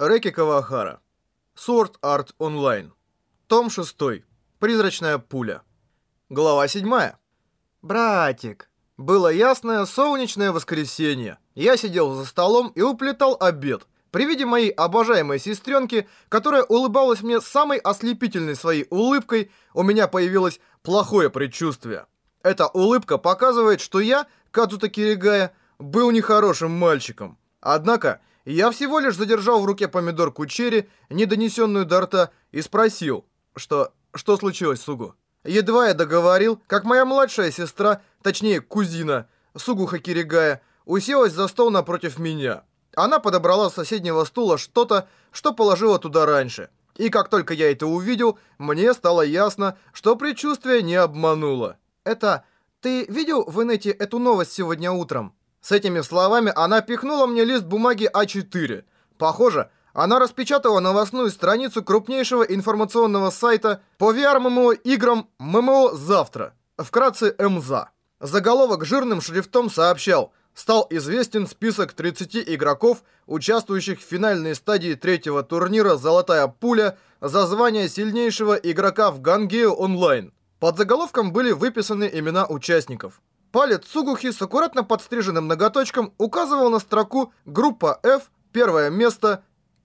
Реки Кавахара. Sword Art Online. Том 6. Призрачная пуля. Глава 7. Братик. Было ясное солнечное воскресенье. Я сидел за столом и уплетал обед. При виде моей обожаемой сестренки, которая улыбалась мне самой ослепительной своей улыбкой, у меня появилось плохое предчувствие. Эта улыбка показывает, что я, Кадзута Киригая, был нехорошим мальчиком. Однако, я всего лишь задержал в руке помидорку черри, не донесенную до рта, и спросил, что... что случилось, Сугу? Едва я договорил, как моя младшая сестра, точнее кузина, Сугуха Киригая, уселась за стол напротив меня. Она подобрала с соседнего стула что-то, что положила туда раньше. И как только я это увидел, мне стало ясно, что предчувствие не обмануло. Это... Ты видел в инете эту новость сегодня утром? С этими словами она пихнула мне лист бумаги А4. Похоже, она распечатала новостную страницу крупнейшего информационного сайта по VR-ММО играм ММО «Завтра». Вкратце МЗА. Заголовок жирным шрифтом сообщал «Стал известен список 30 игроков, участвующих в финальной стадии третьего турнира «Золотая пуля» за звание сильнейшего игрока в Гангео онлайн». Под заголовком были выписаны имена участников. Палец Сугухи с аккуратно подстриженным ноготочком указывал на строку «Группа F, первое место,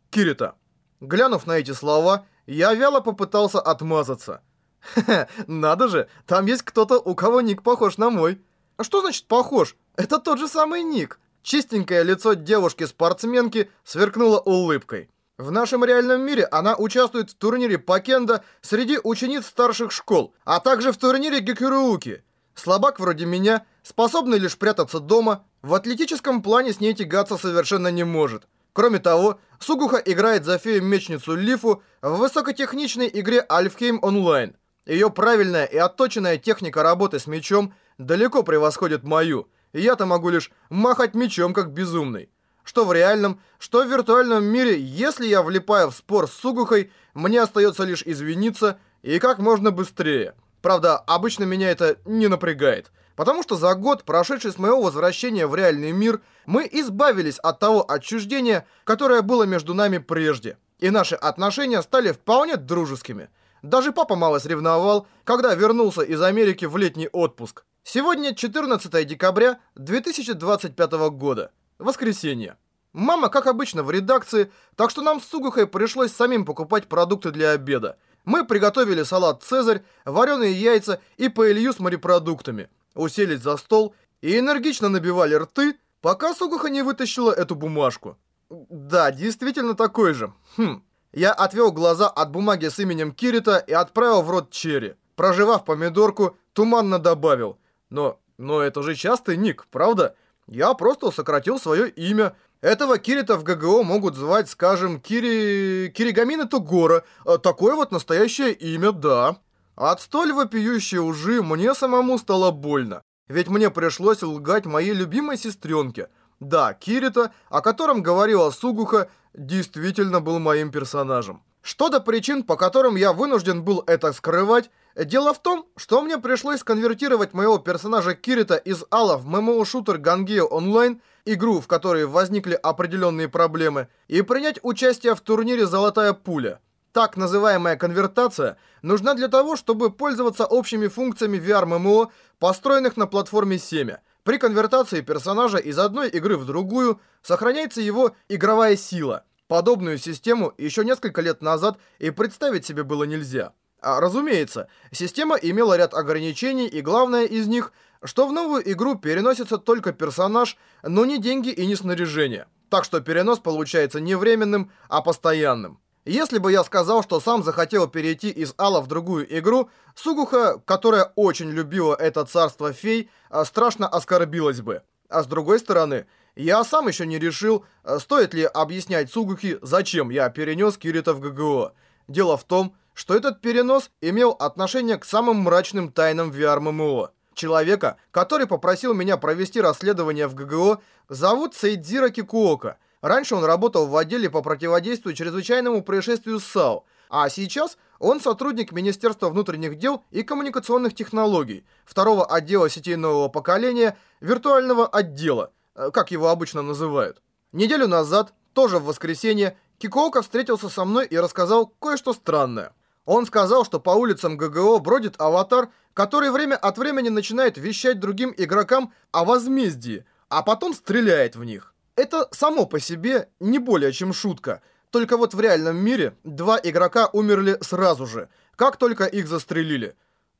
Кирита». Глянув на эти слова, я вяло попытался отмазаться. Хе-хе, надо же, там есть кто-то, у кого ник похож на мой. А что значит похож? Это тот же самый ник. Чистенькое лицо девушки-спортсменки сверкнуло улыбкой. В нашем реальном мире она участвует в турнире по кендо среди учениц старших школ, а также в турнире Гекюрууки. Слабак вроде меня, способный лишь прятаться дома, в атлетическом плане с ней тягаться совершенно не может. Кроме того, Сугуха играет за фею-мечницу Лифу в высокотехничной игре Альфхейм Онлайн. Ее правильная и отточенная техника работы с мечом далеко превосходит мою, я-то могу лишь махать мечом как безумный. Что в реальном, что в виртуальном мире, если я влипаю в спор с Сугухой, мне остается лишь извиниться и как можно быстрее. Правда, обычно меня это не напрягает. Потому что за год, прошедший с моего возвращения в реальный мир, мы избавились от того отчуждения, которое было между нами прежде. И наши отношения стали вполне дружескими. Даже папа мало сревновал, когда вернулся из Америки в летний отпуск. Сегодня 14 декабря 2025 года. Воскресенье. Мама, как обычно, в редакции, так что нам с Сугухой пришлось самим покупать продукты для обеда. Мы приготовили салат «Цезарь», вареные яйца и паэлью с морепродуктами. Уселись за стол и энергично набивали рты, пока Сугуха не вытащила эту бумажку. Да, действительно такой же. Хм. Я отвел глаза от бумаги с именем Кирита и отправил в рот черри. Проживав помидорку, туманно добавил. Но, но это же частый ник, правда? Я просто сократил свое имя. Этого Кирита в ГГО могут звать, скажем, Кири... Киригамина Тугора. А, такое вот настоящее имя, да. От столь вопиющей лжи мне самому стало больно. Ведь мне пришлось лгать моей любимой сестренке. Да, Кирита, о котором говорила Сугуха, действительно был моим персонажем. Что до причин, по которым я вынужден был это скрывать, дело в том, что мне пришлось конвертировать моего персонажа Кирита из Алла в ММО-шутер Гангео Онлайн – игру, в которой возникли определенные проблемы, и принять участие в турнире «Золотая пуля». Так называемая конвертация нужна для того, чтобы пользоваться общими функциями VR-ММО, построенных на платформе Семя. При конвертации персонажа из одной игры в другую сохраняется его игровая сила. Подобную систему еще несколько лет назад и представить себе было нельзя. А, разумеется, система имела ряд ограничений, и главное из них что в новую игру переносится только персонаж, но не деньги и не снаряжение. Так что перенос получается не временным, а постоянным. Если бы я сказал, что сам захотел перейти из Алла в другую игру, Сугуха, которая очень любила это царство фей, а, страшно оскорбилась бы. А с другой стороны, я сам еще не решил, а, стоит ли объяснять Сугухи, зачем я перенес Кирита в ГГО. Дело в том, что этот перенос имел отношение к самым мрачным тайнам VR-ММО. Человека, который попросил меня провести расследование в ГГО, зовут Сейдзира Кикуока. Раньше он работал в отделе по противодействию чрезвычайному происшествию САУ, а сейчас он сотрудник Министерства внутренних дел и коммуникационных технологий, второго отдела сетей нового поколения, виртуального отдела, э, как его обычно называют. Неделю назад, тоже в воскресенье, Кикоока встретился со мной и рассказал кое-что странное. Он сказал, что по улицам ГГО бродит аватар, который время от времени начинает вещать другим игрокам о возмездии, а потом стреляет в них. Это само по себе не более чем шутка. Только вот в реальном мире два игрока умерли сразу же, как только их застрелили.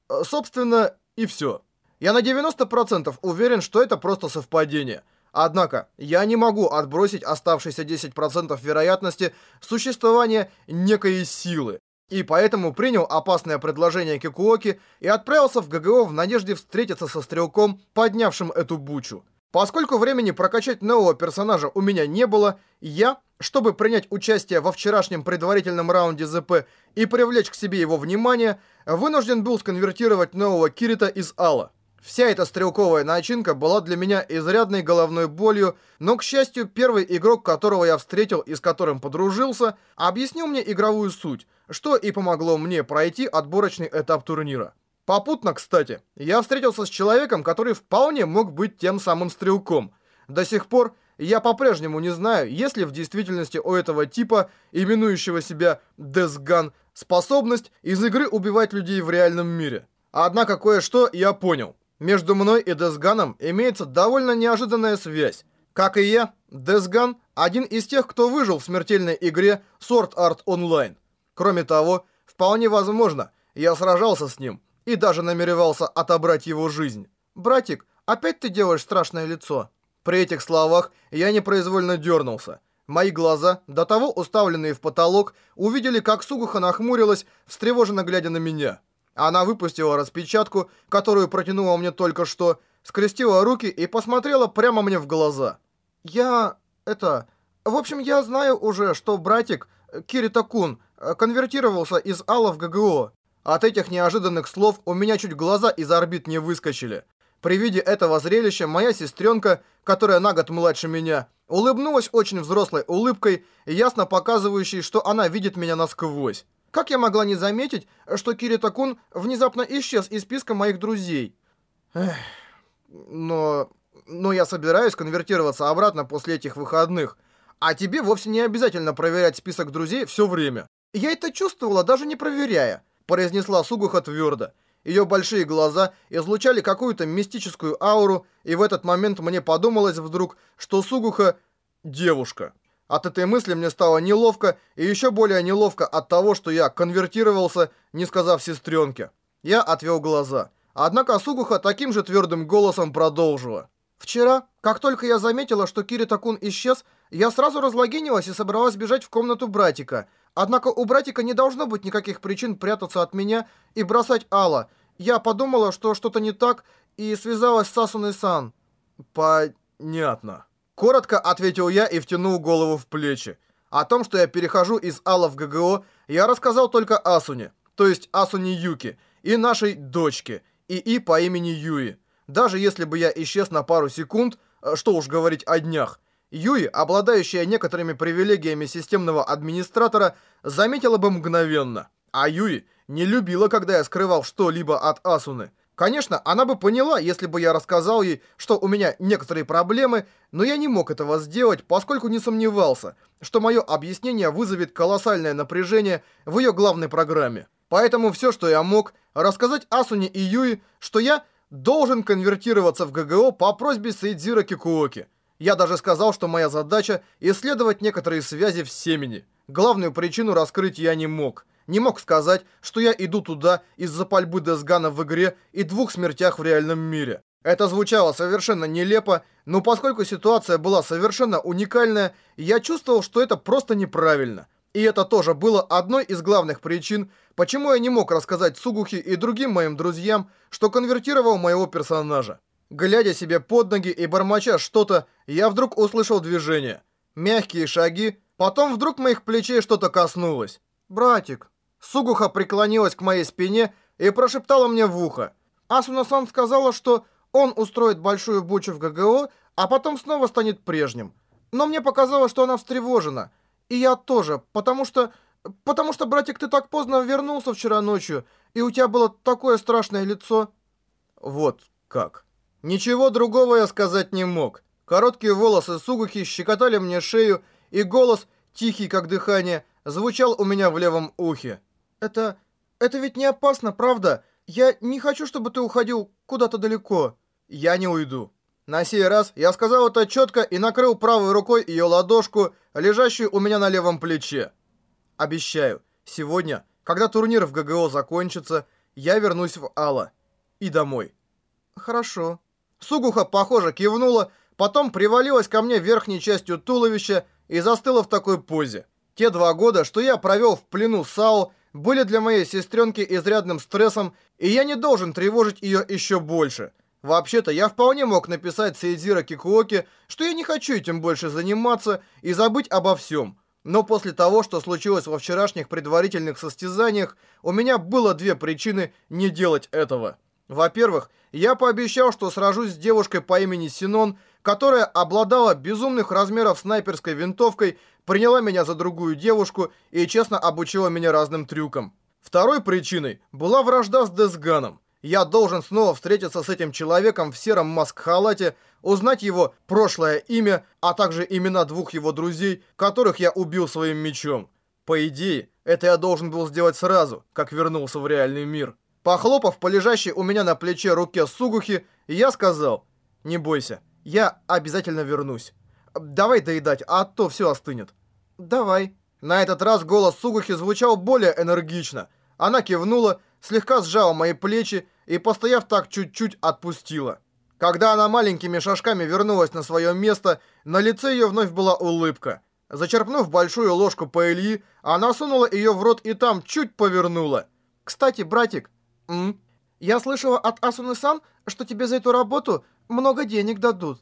Э, собственно, и все. Я на 90% уверен, что это просто совпадение. Однако, я не могу отбросить оставшиеся 10% вероятности существования некой силы. И поэтому принял опасное предложение Кикуоки и отправился в ГГО в надежде встретиться со стрелком, поднявшим эту бучу. Поскольку времени прокачать нового персонажа у меня не было, я, чтобы принять участие во вчерашнем предварительном раунде ЗП и привлечь к себе его внимание, вынужден был сконвертировать нового Кирита из Алла. Вся эта стрелковая начинка была для меня изрядной головной болью, но, к счастью, первый игрок, которого я встретил и с которым подружился, объяснил мне игровую суть, что и помогло мне пройти отборочный этап турнира. Попутно, кстати, я встретился с человеком, который вполне мог быть тем самым стрелком. До сих пор я по-прежнему не знаю, есть ли в действительности у этого типа, именующего себя Десган, способность из игры убивать людей в реальном мире. Однако кое-что я понял. Между мной и Десганом имеется довольно неожиданная связь. Как и я, Десган – один из тех, кто выжил в смертельной игре Sword Art Online. Кроме того, вполне возможно, я сражался с ним и даже намеревался отобрать его жизнь. «Братик, опять ты делаешь страшное лицо?» При этих словах я непроизвольно дернулся. Мои глаза, до того уставленные в потолок, увидели, как Сугуха нахмурилась, встревоженно глядя на меня. Она выпустила распечатку, которую протянула мне только что, скрестила руки и посмотрела прямо мне в глаза. «Я... это... В общем, я знаю уже, что братик, Кирита-кун, конвертировался из Алла в ГГО. От этих неожиданных слов у меня чуть глаза из орбит не выскочили. При виде этого зрелища моя сестренка, которая на год младше меня, улыбнулась очень взрослой улыбкой, ясно показывающей, что она видит меня насквозь. Как я могла не заметить, что Кирита-кун внезапно исчез из списка моих друзей? Эх, но... Но я собираюсь конвертироваться обратно после этих выходных. А тебе вовсе не обязательно проверять список друзей все время. Я это чувствовала, даже не проверяя, произнесла Сугуха твердо. Ее большие глаза излучали какую-то мистическую ауру, и в этот момент мне подумалось вдруг, что Сугуха — девушка. От этой мысли мне стало неловко, и еще более неловко от того, что я конвертировался, не сказав сестренке. Я отвел глаза. Однако Сугуха таким же твердым голосом продолжила. «Вчера, как только я заметила, что Кирита-кун исчез, я сразу разлогинилась и собралась бежать в комнату братика. Однако у братика не должно быть никаких причин прятаться от меня и бросать Алла. Я подумала, что что-то не так, и связалась с Асуной-сан». «Понятно». Коротко ответил я и втянул голову в плечи. О том, что я перехожу из Алла в ГГО, я рассказал только Асуне, то есть Асуне Юки, и нашей дочке, ИИ по имени Юи. Даже если бы я исчез на пару секунд, э, что уж говорить о днях, Юи, обладающая некоторыми привилегиями системного администратора, заметила бы мгновенно. А Юи не любила, когда я скрывал что-либо от Асуны. Конечно, она бы поняла, если бы я рассказал ей, что у меня некоторые проблемы, но я не мог этого сделать, поскольку не сомневался, что мое объяснение вызовет колоссальное напряжение в ее главной программе. Поэтому все, что я мог, рассказать Асуне и Юи, что я должен конвертироваться в ГГО по просьбе Сейдзира Кикуоки. Я даже сказал, что моя задача исследовать некоторые связи в семени. Главную причину раскрыть я не мог – не мог сказать, что я иду туда из-за пальбы Десгана в игре и двух смертях в реальном мире. Это звучало совершенно нелепо, но поскольку ситуация была совершенно уникальная, я чувствовал, что это просто неправильно. И это тоже было одной из главных причин, почему я не мог рассказать Сугухи и другим моим друзьям, что конвертировал моего персонажа. Глядя себе под ноги и бормоча что-то, я вдруг услышал движение. Мягкие шаги, потом вдруг моих плечей что-то коснулось. «Братик, Сугуха преклонилась к моей спине и прошептала мне в ухо. Асуна-сан сказала, что он устроит большую бучу в ГГО, а потом снова станет прежним. Но мне показалось, что она встревожена. И я тоже, потому что... Потому что, братик, ты так поздно вернулся вчера ночью, и у тебя было такое страшное лицо. Вот как. Ничего другого я сказать не мог. Короткие волосы Сугухи щекотали мне шею, и голос тихий как дыхание, звучал у меня в левом ухе. «Это... это ведь не опасно, правда? Я не хочу, чтобы ты уходил куда-то далеко». «Я не уйду». На сей раз я сказал это четко и накрыл правой рукой ее ладошку, лежащую у меня на левом плече. Обещаю, сегодня, когда турнир в ГГО закончится, я вернусь в Алла. И домой. Хорошо. Сугуха, похоже, кивнула, потом привалилась ко мне верхней частью туловища и застыла в такой позе. Те два года, что я провел в плену САУ, были для моей сестренки изрядным стрессом, и я не должен тревожить ее еще больше – Вообще-то, я вполне мог написать Сейдзира Кикуоки, что я не хочу этим больше заниматься и забыть обо всем. Но после того, что случилось во вчерашних предварительных состязаниях, у меня было две причины не делать этого. Во-первых, я пообещал, что сражусь с девушкой по имени Синон, которая обладала безумных размеров снайперской винтовкой, приняла меня за другую девушку и честно обучила меня разным трюкам. Второй причиной была вражда с Десганом. Я должен снова встретиться с этим человеком в сером маск-халате, узнать его прошлое имя, а также имена двух его друзей, которых я убил своим мечом. По идее, это я должен был сделать сразу, как вернулся в реальный мир. Похлопав по лежащей у меня на плече руке Сугухи, я сказал, «Не бойся, я обязательно вернусь. Давай доедать, а то все остынет». «Давай». На этот раз голос Сугухи звучал более энергично. Она кивнула, слегка сжала мои плечи и, постояв так чуть-чуть, отпустила. Когда она маленькими шажками вернулась на свое место, на лице ее вновь была улыбка. Зачерпнув большую ложку паэльи, она сунула ее в рот и там чуть повернула. «Кстати, братик, м? я слышала от Асуны-сан, что тебе за эту работу много денег дадут».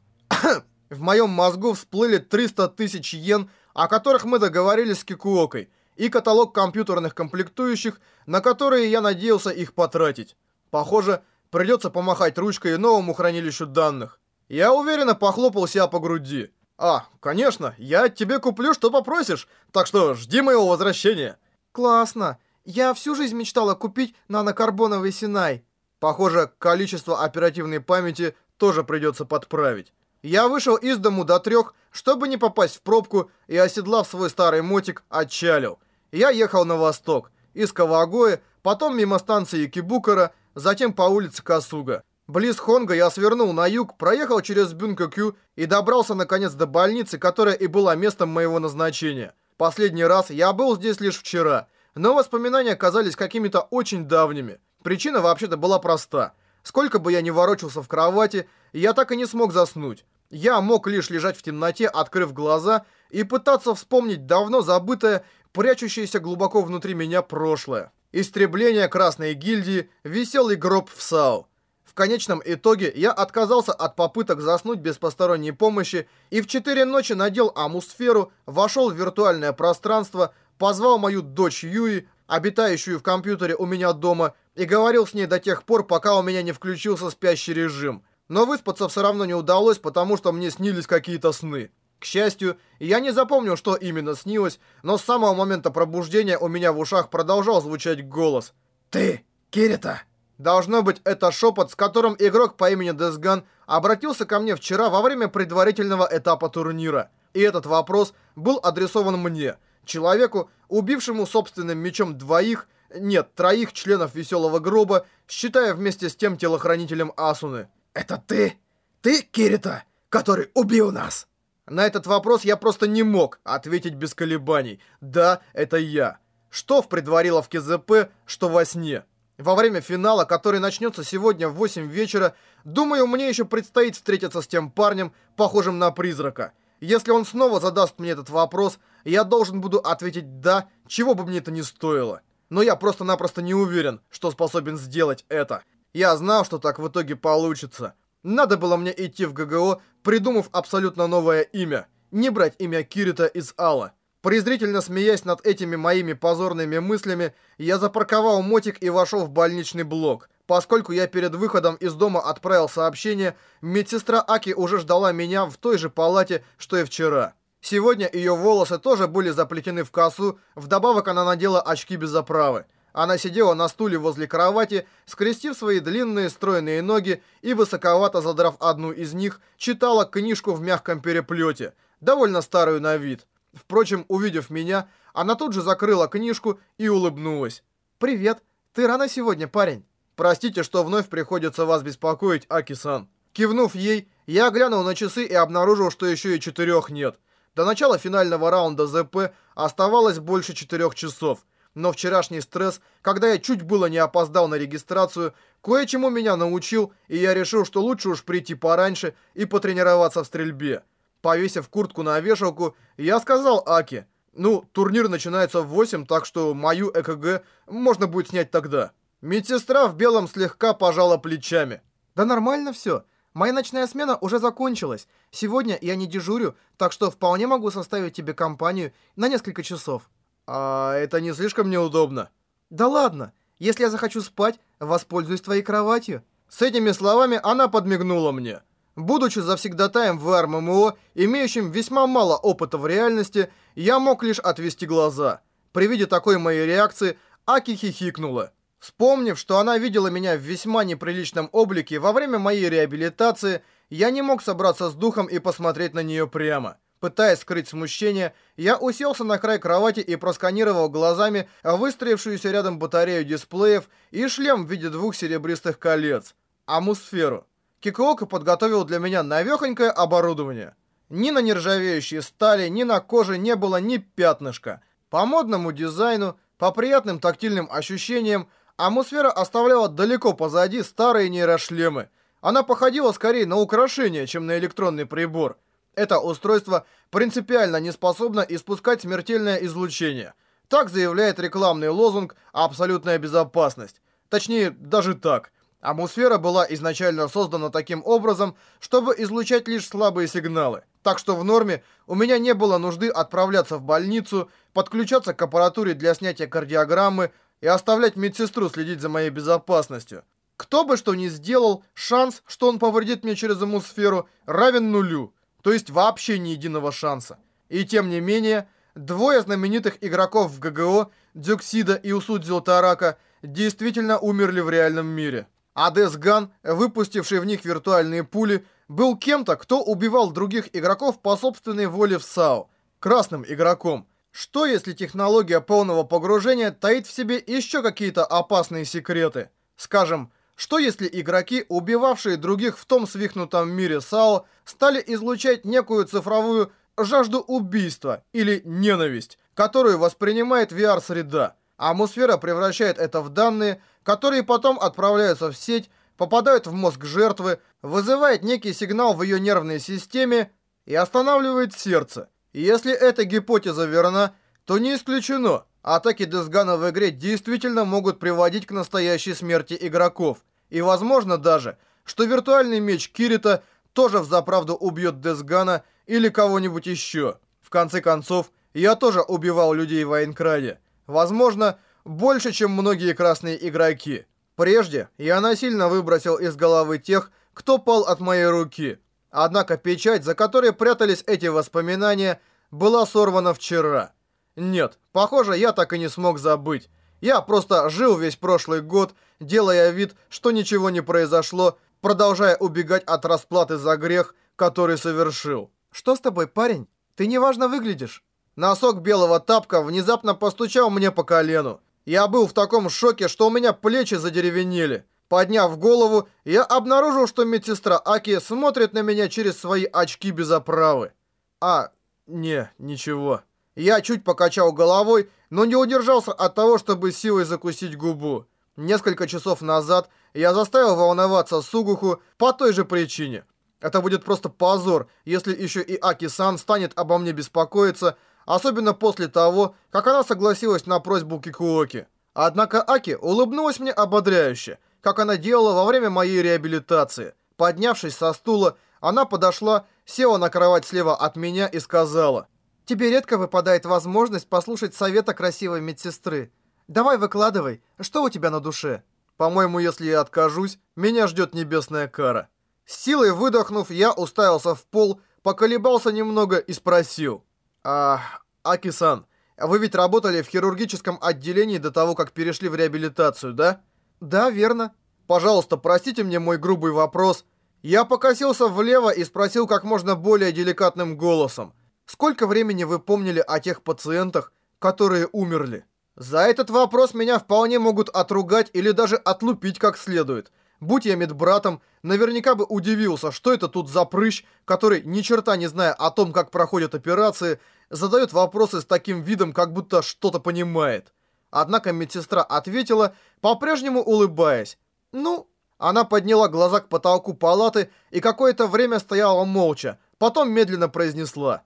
В моем мозгу всплыли 300 тысяч йен, о которых мы договорились с Кикуокой, и каталог компьютерных комплектующих, на которые я надеялся их потратить. Похоже, придется помахать ручкой новому хранилищу данных. Я уверенно похлопал себя по груди. А, конечно, я тебе куплю, что попросишь, так что жди моего возвращения. Классно. Я всю жизнь мечтала купить нанокарбоновый Синай. Похоже, количество оперативной памяти тоже придется подправить. Я вышел из дому до трех, чтобы не попасть в пробку, и, оседлав свой старый мотик, отчалил. Я ехал на восток, из Кавагои, потом мимо станции Кибукара, затем по улице Касуга. Близ Хонга я свернул на юг, проехал через Бюнкокю и добрался наконец до больницы, которая и была местом моего назначения. Последний раз я был здесь лишь вчера, но воспоминания казались какими-то очень давними. Причина вообще-то была проста. Сколько бы я ни ворочался в кровати, я так и не смог заснуть. Я мог лишь лежать в темноте, открыв глаза, и пытаться вспомнить давно забытое, прячущееся глубоко внутри меня прошлое. Истребление Красной Гильдии, веселый гроб в САУ. В конечном итоге я отказался от попыток заснуть без посторонней помощи и в 4 ночи надел амусферу, вошел в виртуальное пространство, позвал мою дочь Юи, обитающую в компьютере у меня дома, и говорил с ней до тех пор, пока у меня не включился спящий режим. Но выспаться все равно не удалось, потому что мне снились какие-то сны. К счастью, я не запомнил, что именно снилось, но с самого момента пробуждения у меня в ушах продолжал звучать голос. «Ты, Кирита!» Должно быть, это шепот, с которым игрок по имени Десган обратился ко мне вчера во время предварительного этапа турнира. И этот вопрос был адресован мне, человеку, убившему собственным мечом двоих, нет, троих членов Веселого Гроба, считая вместе с тем телохранителем Асуны. «Это ты? Ты, Кирита, который убил нас?» На этот вопрос я просто не мог ответить без колебаний. Да, это я. Что в предвариловке ЗП, что во сне. Во время финала, который начнется сегодня в 8 вечера, думаю, мне еще предстоит встретиться с тем парнем, похожим на призрака. Если он снова задаст мне этот вопрос, я должен буду ответить «да», чего бы мне это ни стоило. Но я просто-напросто не уверен, что способен сделать это. Я знал, что так в итоге получится. Надо было мне идти в ГГО, придумав абсолютно новое имя. Не брать имя Кирита из Алла. Презрительно смеясь над этими моими позорными мыслями, я запарковал мотик и вошел в больничный блок. Поскольку я перед выходом из дома отправил сообщение, медсестра Аки уже ждала меня в той же палате, что и вчера. Сегодня ее волосы тоже были заплетены в косу, вдобавок она надела очки без оправы. Она сидела на стуле возле кровати, скрестив свои длинные стройные ноги и, высоковато задрав одну из них, читала книжку в мягком переплете, довольно старую на вид. Впрочем, увидев меня, она тут же закрыла книжку и улыбнулась. «Привет. Ты рано сегодня, парень?» «Простите, что вновь приходится вас беспокоить, Аки-сан». Кивнув ей, я глянул на часы и обнаружил, что еще и четырех нет. До начала финального раунда ЗП оставалось больше четырех часов. Но вчерашний стресс, когда я чуть было не опоздал на регистрацию, кое-чему меня научил, и я решил, что лучше уж прийти пораньше и потренироваться в стрельбе. Повесив куртку на вешалку, я сказал Аке, ну, турнир начинается в 8, так что мою ЭКГ можно будет снять тогда. Медсестра в белом слегка пожала плечами. Да нормально все. Моя ночная смена уже закончилась. Сегодня я не дежурю, так что вполне могу составить тебе компанию на несколько часов. А это не слишком неудобно? Да ладно. Если я захочу спать, воспользуюсь твоей кроватью. С этими словами она подмигнула мне. Будучи завсегдатаем в РММО, имеющим весьма мало опыта в реальности, я мог лишь отвести глаза. При виде такой моей реакции Аки хихикнула. Вспомнив, что она видела меня в весьма неприличном облике во время моей реабилитации, я не мог собраться с духом и посмотреть на нее прямо. Пытаясь скрыть смущение, я уселся на край кровати и просканировал глазами выстроившуюся рядом батарею дисплеев и шлем в виде двух серебристых колец. Амусферу. Кикуока подготовил для меня навехонькое оборудование. Ни на нержавеющей стали, ни на коже не было ни пятнышка. По модному дизайну, по приятным тактильным ощущениям, Атмосфера оставляла далеко позади старые нейрошлемы. Она походила скорее на украшение, чем на электронный прибор. Это устройство принципиально не способно испускать смертельное излучение. Так заявляет рекламный лозунг «Абсолютная безопасность». Точнее, даже так. Атмосфера была изначально создана таким образом, чтобы излучать лишь слабые сигналы. Так что в норме у меня не было нужды отправляться в больницу, подключаться к аппаратуре для снятия кардиограммы, и оставлять медсестру следить за моей безопасностью. Кто бы что ни сделал, шанс, что он повредит мне через атмосферу, равен нулю. То есть вообще ни единого шанса. И тем не менее, двое знаменитых игроков в ГГО, Дюксида и Усудзил Тарака, действительно умерли в реальном мире. А Десган, выпустивший в них виртуальные пули, был кем-то, кто убивал других игроков по собственной воле в САО. Красным игроком. Что если технология полного погружения таит в себе еще какие-то опасные секреты? Скажем, что если игроки, убивавшие других в том свихнутом мире САО, стали излучать некую цифровую жажду убийства или ненависть, которую воспринимает VR-среда, атмосфера превращает это в данные, которые потом отправляются в сеть, попадают в мозг жертвы, вызывает некий сигнал в ее нервной системе и останавливает сердце. Если эта гипотеза верна, то не исключено, атаки Десгана в игре действительно могут приводить к настоящей смерти игроков. И возможно даже, что виртуальный меч Кирита тоже взаправду убьет Десгана или кого-нибудь еще. В конце концов, я тоже убивал людей в Айнкраде. Возможно, больше, чем многие красные игроки. Прежде я насильно выбросил из головы тех, кто пал от моей руки. Однако печать, за которой прятались эти воспоминания, была сорвана вчера. Нет, похоже, я так и не смог забыть. Я просто жил весь прошлый год, делая вид, что ничего не произошло, продолжая убегать от расплаты за грех, который совершил. «Что с тобой, парень? Ты неважно выглядишь». Носок белого тапка внезапно постучал мне по колену. Я был в таком шоке, что у меня плечи задеревенели. Подняв голову, я обнаружил, что медсестра Аки смотрит на меня через свои очки без оправы. А, не, ничего. Я чуть покачал головой, но не удержался от того, чтобы силой закусить губу. Несколько часов назад я заставил волноваться Сугуху по той же причине. Это будет просто позор, если еще и Аки-сан станет обо мне беспокоиться, особенно после того, как она согласилась на просьбу Кикуоки. Однако Аки улыбнулась мне ободряюще – как она делала во время моей реабилитации. Поднявшись со стула, она подошла, села на кровать слева от меня и сказала, «Тебе редко выпадает возможность послушать совета красивой медсестры. Давай выкладывай, что у тебя на душе?» По-моему, если я откажусь, меня ждет небесная кара. С силой выдохнув, я уставился в пол, поколебался немного и спросил. «А, Аки-сан, вы ведь работали в хирургическом отделении до того, как перешли в реабилитацию, да?» «Да, верно. Пожалуйста, простите мне мой грубый вопрос. Я покосился влево и спросил как можно более деликатным голосом. Сколько времени вы помнили о тех пациентах, которые умерли? За этот вопрос меня вполне могут отругать или даже отлупить как следует. Будь я медбратом, наверняка бы удивился, что это тут за прыщ, который, ни черта не зная о том, как проходят операции, задает вопросы с таким видом, как будто что-то понимает. Однако медсестра ответила, по-прежнему улыбаясь. «Ну...» Она подняла глаза к потолку палаты и какое-то время стояла молча, потом медленно произнесла.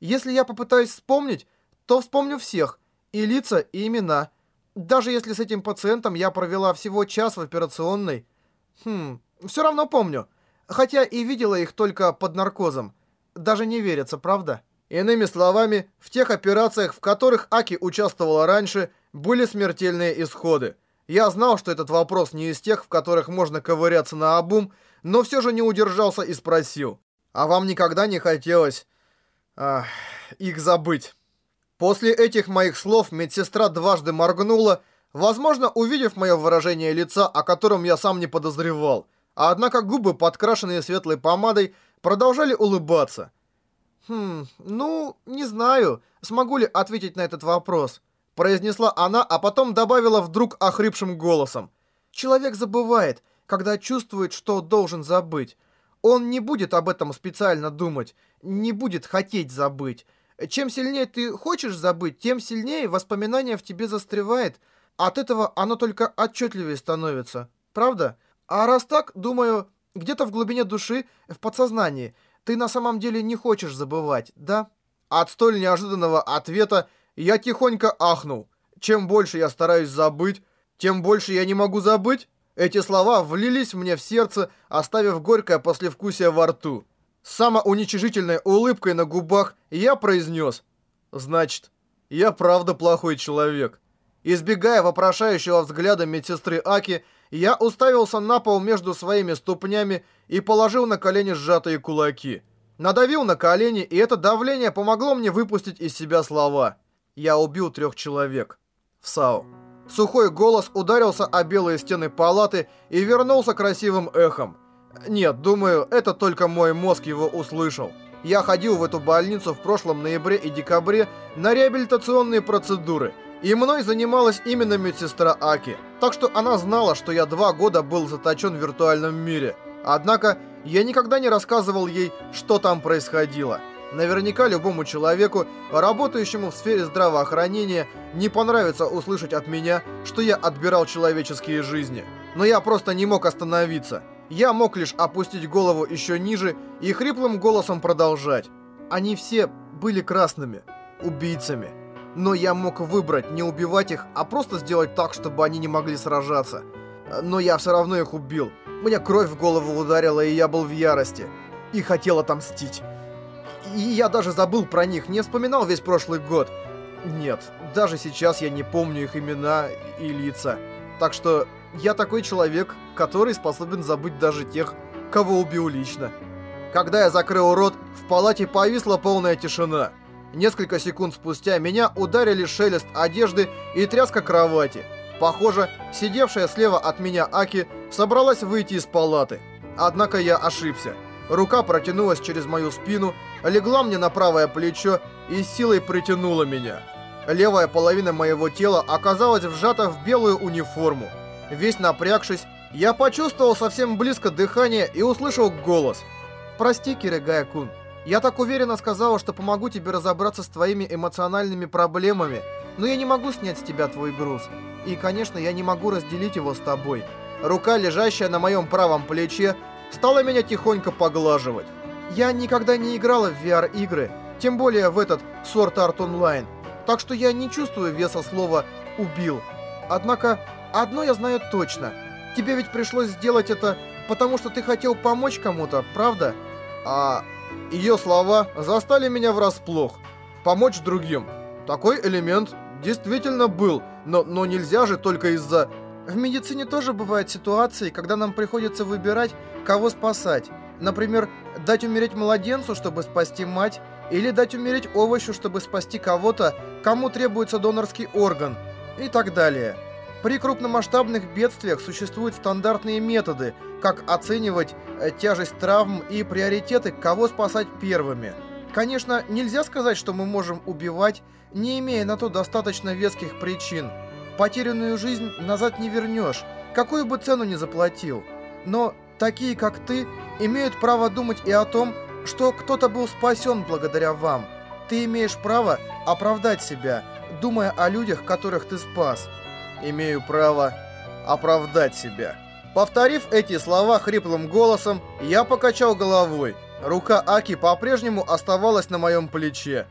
«Если я попытаюсь вспомнить, то вспомню всех, и лица, и имена. Даже если с этим пациентом я провела всего час в операционной. Хм, все равно помню. Хотя и видела их только под наркозом. Даже не верится, правда?» Иными словами, в тех операциях, в которых Аки участвовала раньше, были смертельные исходы. Я знал, что этот вопрос не из тех, в которых можно ковыряться на обум, но все же не удержался и спросил. А вам никогда не хотелось... Ах, их забыть? После этих моих слов медсестра дважды моргнула, возможно, увидев мое выражение лица, о котором я сам не подозревал. Однако губы, подкрашенные светлой помадой, продолжали улыбаться. «Хм, ну, не знаю, смогу ли ответить на этот вопрос», произнесла она, а потом добавила вдруг охрипшим голосом. «Человек забывает, когда чувствует, что должен забыть. Он не будет об этом специально думать, не будет хотеть забыть. Чем сильнее ты хочешь забыть, тем сильнее воспоминание в тебе застревает. От этого оно только отчетливее становится. Правда? А раз так, думаю, где-то в глубине души, в подсознании – ты на самом деле не хочешь забывать, да? От столь неожиданного ответа я тихонько ахнул. Чем больше я стараюсь забыть, тем больше я не могу забыть. Эти слова влились мне в сердце, оставив горькое послевкусие во рту. С самоуничижительной улыбкой на губах я произнес. Значит, я правда плохой человек. Избегая вопрошающего взгляда медсестры Аки, я уставился на пол между своими ступнями и положил на колени сжатые кулаки. Надавил на колени, и это давление помогло мне выпустить из себя слова. Я убил трех человек. В САУ. Сухой голос ударился о белые стены палаты и вернулся красивым эхом. Нет, думаю, это только мой мозг его услышал. Я ходил в эту больницу в прошлом ноябре и декабре на реабилитационные процедуры – и мной занималась именно медсестра Аки, так что она знала, что я два года был заточен в виртуальном мире. Однако, я никогда не рассказывал ей, что там происходило. Наверняка любому человеку, работающему в сфере здравоохранения, не понравится услышать от меня, что я отбирал человеческие жизни. Но я просто не мог остановиться. Я мог лишь опустить голову еще ниже и хриплым голосом продолжать. Они все были красными, убийцами. Но я мог выбрать не убивать их, а просто сделать так, чтобы они не могли сражаться. Но я все равно их убил. Мне кровь в голову ударила, и я был в ярости. И хотел отомстить. И я даже забыл про них, не вспоминал весь прошлый год. Нет, даже сейчас я не помню их имена и лица. Так что я такой человек, который способен забыть даже тех, кого убил лично. Когда я закрыл рот, в палате повисла полная тишина. Несколько секунд спустя меня ударили шелест одежды и тряска кровати. Похоже, сидевшая слева от меня Аки собралась выйти из палаты. Однако я ошибся. Рука протянулась через мою спину, легла мне на правое плечо и силой притянула меня. Левая половина моего тела оказалась вжата в белую униформу. Весь напрягшись, я почувствовал совсем близко дыхание и услышал голос. «Прости, Киригая-кун». Я так уверенно сказала, что помогу тебе разобраться с твоими эмоциональными проблемами, но я не могу снять с тебя твой груз. И, конечно, я не могу разделить его с тобой. Рука, лежащая на моем правом плече, стала меня тихонько поглаживать. Я никогда не играла в VR-игры, тем более в этот Sword Art Online, так что я не чувствую веса слова «убил». Однако, одно я знаю точно. Тебе ведь пришлось сделать это, потому что ты хотел помочь кому-то, правда? А ее слова застали меня врасплох. Помочь другим. Такой элемент действительно был, но, но нельзя же только из-за... В медицине тоже бывают ситуации, когда нам приходится выбирать, кого спасать. Например, дать умереть младенцу, чтобы спасти мать, или дать умереть овощу, чтобы спасти кого-то, кому требуется донорский орган, и так далее. При крупномасштабных бедствиях существуют стандартные методы, как оценивать э, тяжесть травм и приоритеты, кого спасать первыми. Конечно, нельзя сказать, что мы можем убивать, не имея на то достаточно веских причин. Потерянную жизнь назад не вернешь, какую бы цену ни заплатил. Но такие, как ты, имеют право думать и о том, что кто-то был спасен благодаря вам. Ты имеешь право оправдать себя, думая о людях, которых ты спас. Имею право оправдать себя. Повторив эти слова хриплым голосом, я покачал головой. Рука Аки по-прежнему оставалась на моем плече.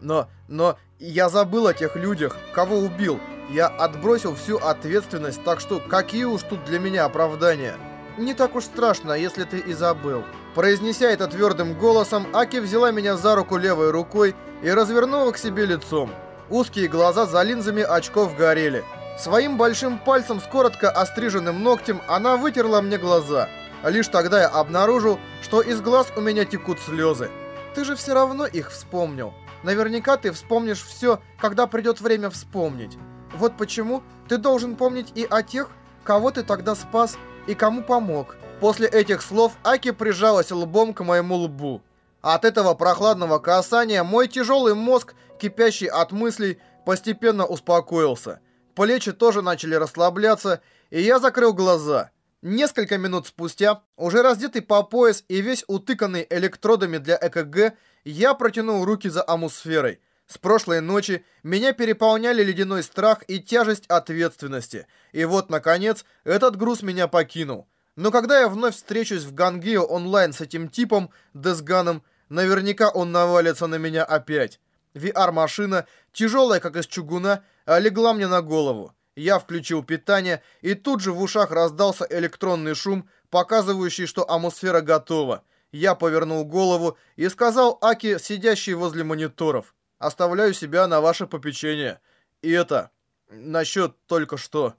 Но, но, я забыл о тех людях, кого убил. Я отбросил всю ответственность, так что какие уж тут для меня оправдания. Не так уж страшно, если ты и забыл. Произнеся это твердым голосом, Аки взяла меня за руку левой рукой и развернула к себе лицом. Узкие глаза за линзами очков горели. Своим большим пальцем с коротко остриженным ногтем она вытерла мне глаза. Лишь тогда я обнаружил, что из глаз у меня текут слезы. Ты же все равно их вспомнил. Наверняка ты вспомнишь все, когда придет время вспомнить. Вот почему ты должен помнить и о тех, кого ты тогда спас и кому помог. После этих слов Аки прижалась лбом к моему лбу. От этого прохладного касания мой тяжелый мозг, кипящий от мыслей, постепенно успокоился. Плечи тоже начали расслабляться, и я закрыл глаза. Несколько минут спустя, уже раздетый по пояс и весь утыканный электродами для ЭКГ, я протянул руки за амусферой. С прошлой ночи меня переполняли ледяной страх и тяжесть ответственности. И вот, наконец, этот груз меня покинул. Но когда я вновь встречусь в Гангео онлайн с этим типом, Десганом, наверняка он навалится на меня опять. VR-машина, тяжелая как из чугуна, легла мне на голову. Я включил питание, и тут же в ушах раздался электронный шум, показывающий, что атмосфера готова. Я повернул голову и сказал Аки, сидящей возле мониторов. «Оставляю себя на ваше попечение. И это... насчет только что.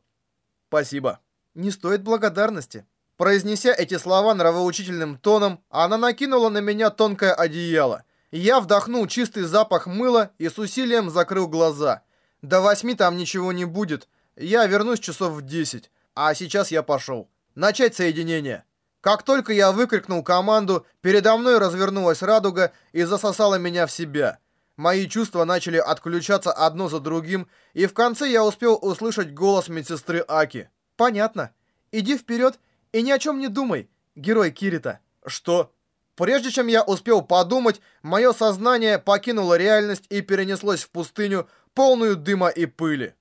Спасибо». «Не стоит благодарности». Произнеся эти слова нравоучительным тоном, она накинула на меня тонкое одеяло. Я вдохнул чистый запах мыла и с усилием закрыл глаза. До восьми там ничего не будет. Я вернусь часов в десять. А сейчас я пошел. Начать соединение. Как только я выкрикнул команду, передо мной развернулась радуга и засосала меня в себя. Мои чувства начали отключаться одно за другим, и в конце я успел услышать голос медсестры Аки. «Понятно. Иди вперед и ни о чем не думай, герой Кирита». «Что?» Прежде чем я успел подумать, мое сознание покинуло реальность и перенеслось в пустыню, полную дыма и пыли.